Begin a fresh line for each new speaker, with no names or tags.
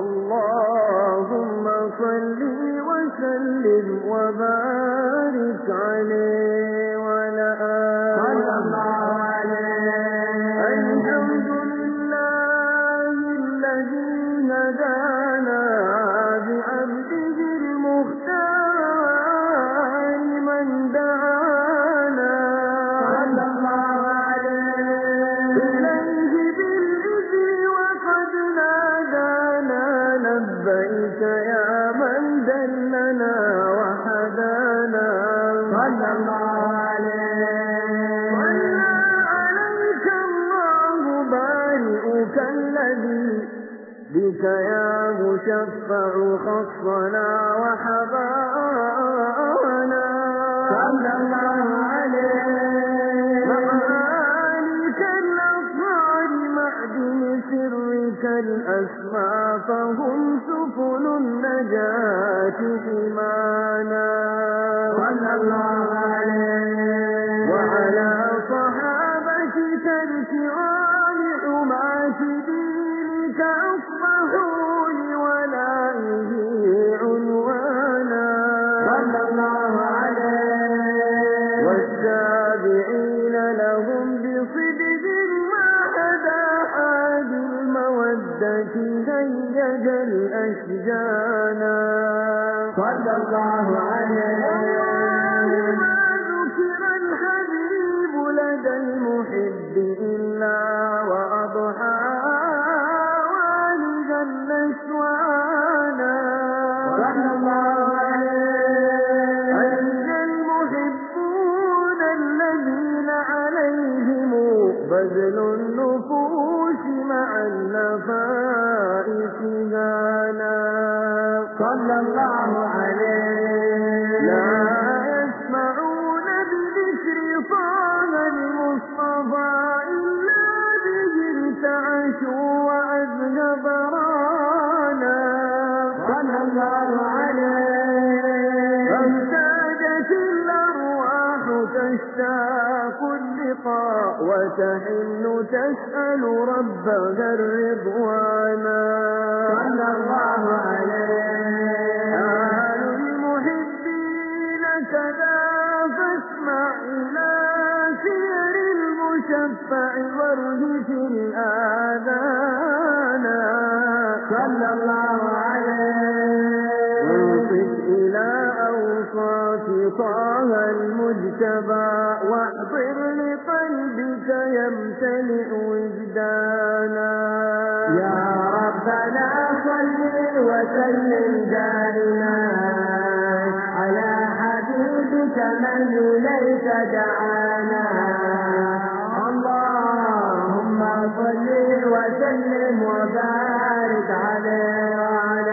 اللهم صل وسلم وبارك
صلى الله عليه الله
بارئك الذي بك يا مشفع خصنا وحبانا
صلى الله عليه
معاليك الأفعال معدن سرك الأسمى فهم سفن النجاة حمانا
صلى الله
وعلى صحابتك الكرام حماة دينك أصبحوا لولائه عنوانا.
صلى الله عليه.
والتابعين لهم بصدق ما هدى حاد المودة هيج الأشجانا.
صلى الله عليه.
لدى المحب إلا وأضحى والدا نسوانا
صلى الله عليه
أين المحبون الذين عليهم بذل النفوس مع النفائس هانا.
صلى الله عليه صلى الله عليه
الأرواح تشتاق اللقاء وتحن تسأل ربها الرضوانا
صلى الله عليه
آل المحبين كذا فاسمع إلى سير المشفع وارهف الآذان
صلى الله عليه
طه المجتبى واحضر لقلبك يمتلئ وجدانا
يا ربنا صل وسلم دائما على حبيبك من إليك دعانا اللهم صل وسلم وبارك عليه